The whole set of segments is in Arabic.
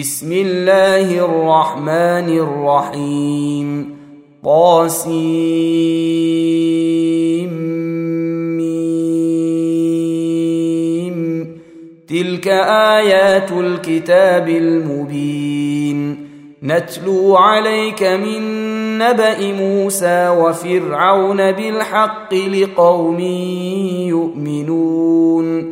بسم الله الرحمن الرحيم. طاسيم. تلك آيات الكتاب المبين. نتلو عليك من نبأ موسى وفرعون بالحق لقوم يؤمنون.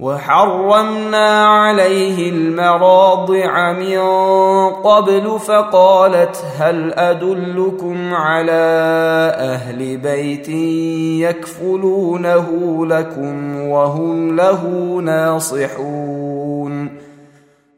وحرمنا عليه المراضع من قبل فقالت هل أدلكم على أهل بيت يكفلونه لكم وهم له ناصحون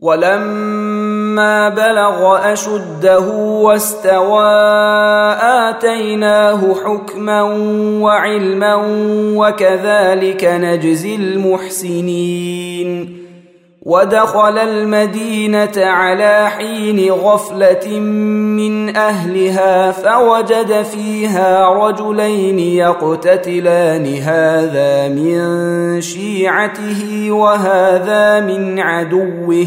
ولما بلغ أشده واستوى آتيناه حكما وعلما وكذلك نجزي المحسنين. ودخل المدينة على حين غفلة من أهلها فوجد فيها رجلين يقتتلان هذا من شيعته وهذا من عدوه.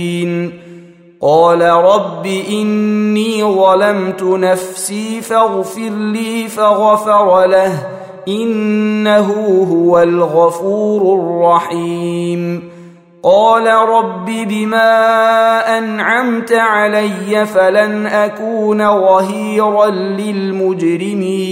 قال رب إني ظلمت نفسي فاغفر لي فغفر له إنه هو الغفور الرحيم. قال رب بما أنعمت علي فلن أكون ظهيرا للمجرمين.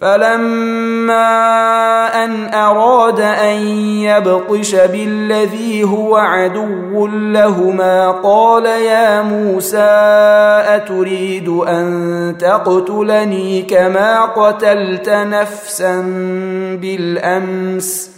فلما ان اراد ان يبطش بالذي هو عدو لهما قال يا موسى اتريد ان تقتلني كما قتلت نفسا بالامس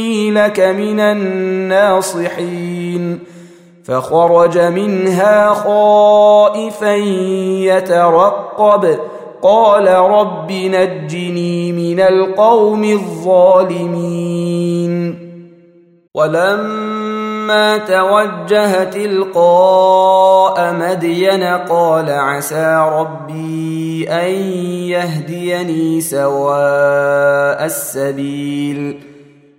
إني لك من الناصحين. فخرج منها خائفا يترقب. قال رب نجني من القوم الظالمين. ولما توجه تلقاء مدين قال عسى ربي أن يهديني سواء السبيل.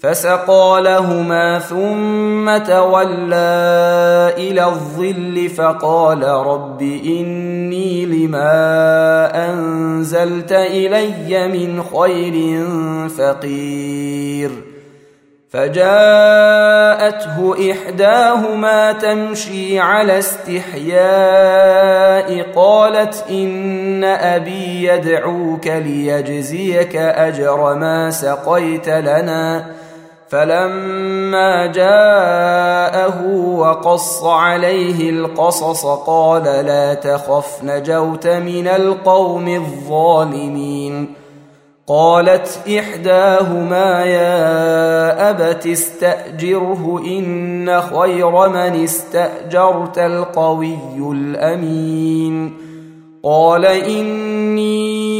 فسقى لهما ثم تولى إلى الظل فقال رب إني لما أنزلت إلي من خير فقير. فجاءته إحداهما تمشي على استحياء قالت إن أبي يدعوك ليجزيك أجر ما سقيت لنا. فلما جاءه وقص عليه القصص قال لا تخف نجوت من القوم الظالمين. قالت إحداهما يا أبت استأجره إن خير من استأجرت القوي الأمين. قال إني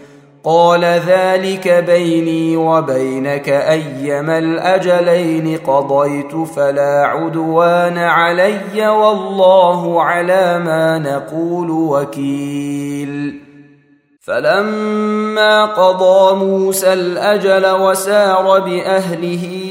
قال ذلك بيني وبينك أيما الأجلين قضيت فلا عدوان علي والله على ما نقول وكيل. فلما قضى موسى الأجل وسار بأهله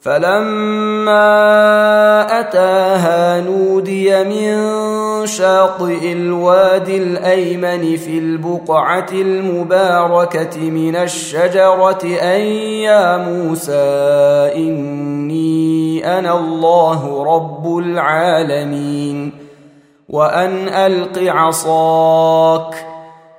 فلما أتاها نودي من شاطئ الوادي الأيمن في البقعة المباركة من الشجرة ان يا موسى إني أنا الله رب العالمين وأن ألق عصاك.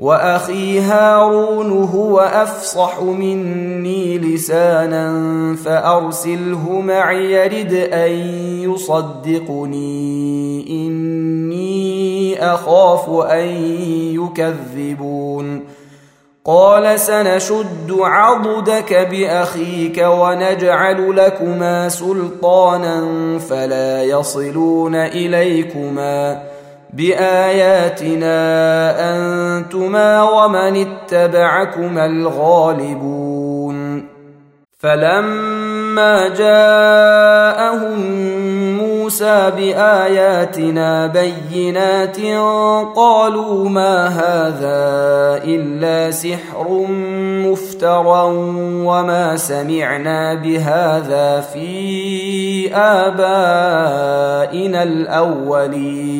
وأخي هارون هو أفصح مني لسانا فأرسله معي يرد أن يصدقني. إني أخاف أن يكذبون. قال سنشد عضدك بأخيك ونجعل لكما سلطانا فلا يصلون إليكما. بآياتنا أنتما ومن اتبعكما الغالبون. فلما جاءهم موسى بآياتنا بينات قالوا ما هذا إلا سحر مفترى وما سمعنا بهذا في آبائنا الأولين.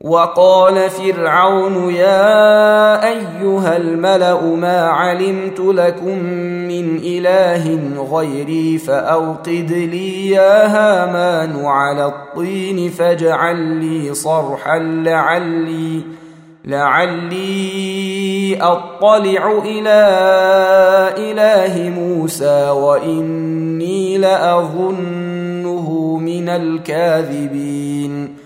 وقال فرعون يا أيها الملأ ما علمت لكم من إله غيري فأوقد لي يا هامان على الطين فاجعل لي صرحا لعلي لعلي أطلع إلى إله موسى وإني لأظنه من الكاذبين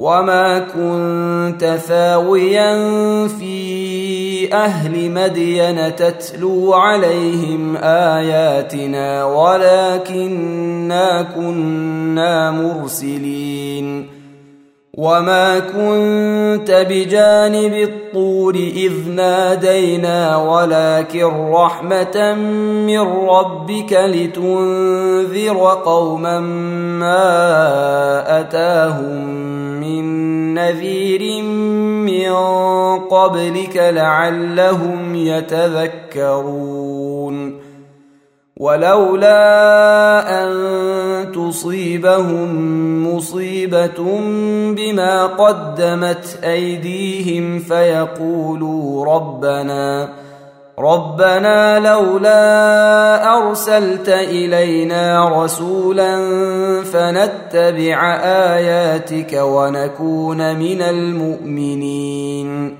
وما كنت ثاويا في أهل مدين تتلو عليهم اياتنا ولكنا كنا مرسلين وما كنت بجانب الطور اذ نادينا ولكن رحمه من ربك لتنذر قوما ما اتاهم من نذير من قبلك لعلهم يتذكرون ولولا أن تصيبهم مصيبة بما قدمت أيديهم فيقولوا ربنا ربنا لولا أرسلت إلينا رسولا فنتبع آياتك ونكون من المؤمنين.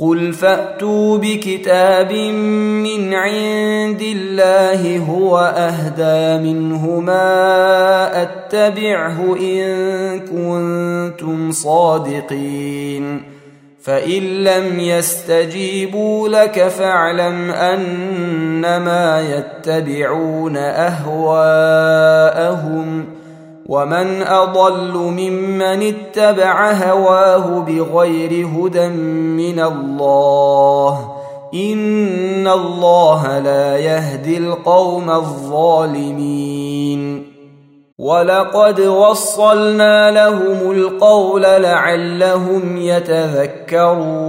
قل فاتوا بكتاب من عند الله هو اهدى منه ما اتبعه ان كنتم صادقين فان لم يستجيبوا لك فاعلم انما يتبعون اهواءهم ومن اضل ممن اتبع هواه بغير هدى من الله ان الله لا يهدي القوم الظالمين ولقد وصلنا لهم القول لعلهم يتذكرون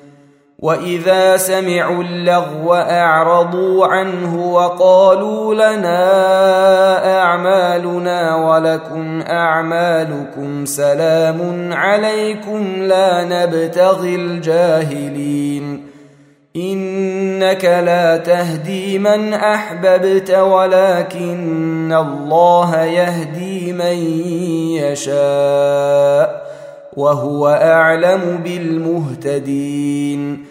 واذا سمعوا اللغو اعرضوا عنه وقالوا لنا اعمالنا ولكم اعمالكم سلام عليكم لا نبتغي الجاهلين انك لا تهدي من احببت ولكن الله يهدي من يشاء وهو اعلم بالمهتدين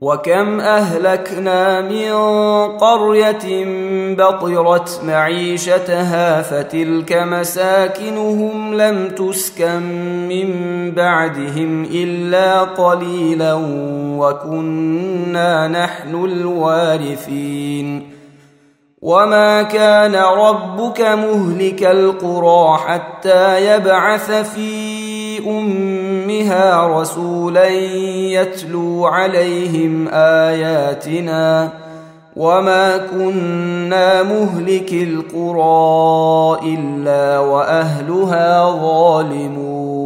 وكم أهلكنا من قرية بطرت معيشتها فتلك مساكنهم لم تسكن من بعدهم إلا قليلا وكنا نحن الوارثين. وما كان ربك مهلك القرى حتى يبعث في امها رسولا يتلو عليهم آياتنا وما كنا مهلك القرى إلا وأهلها ظالمون.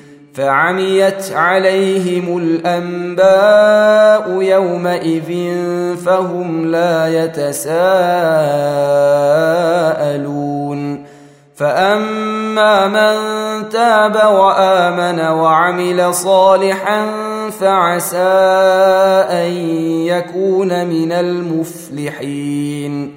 فعميت عليهم الأنباء يومئذ فهم لا يتساءلون. فأما من تاب وآمن وعمل صالحا فعسى أن يكون من المفلحين.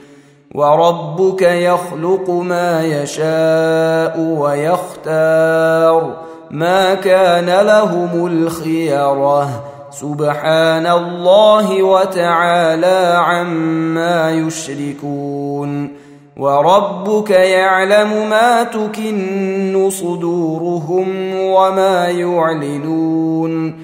وربك يخلق ما يشاء ويختار. ما كان لهم الخيره سبحان الله وتعالى عما يشركون. وربك يعلم ما تكن صدورهم وما يعلنون.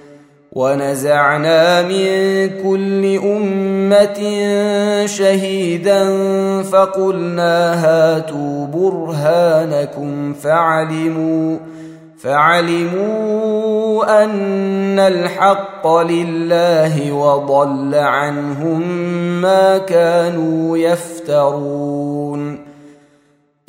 ونزعنا من كل أمة شهيدا فقلنا هاتوا برهانكم فعلموا فعلموا أن الحق لله وضل عنهم ما كانوا يفترون.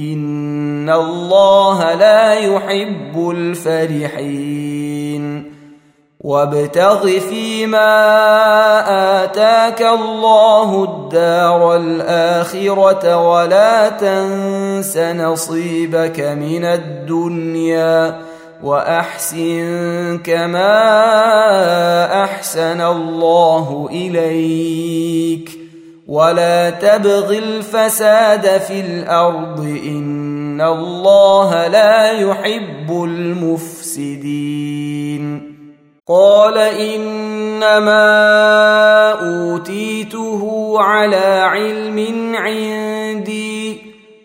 ان الله لا يحب الفرحين وابتغ فيما اتاك الله الدار الاخره ولا تنس نصيبك من الدنيا واحسن كما احسن الله اليك ولا تبغ الفساد في الأرض إن الله لا يحب المفسدين. قال إنما أوتيته على علم عندي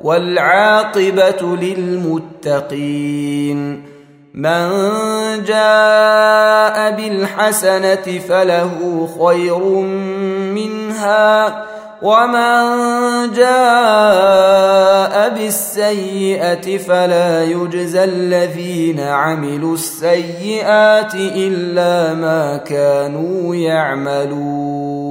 والعاقبة للمتقين. من جاء بالحسنة فله خير منها ومن جاء بالسيئة فلا يجزى الذين عملوا السيئات إلا ما كانوا يعملون.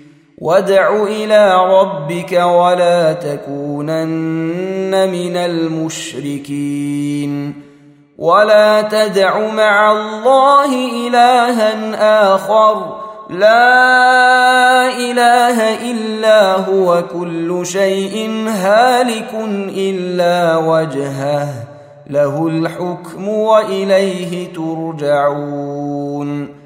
وادع إلى ربك ولا تكونن من المشركين ولا تدع مع الله إلها آخر لا إله إلا هو كل شيء هالك إلا وجهه له الحكم وإليه ترجعون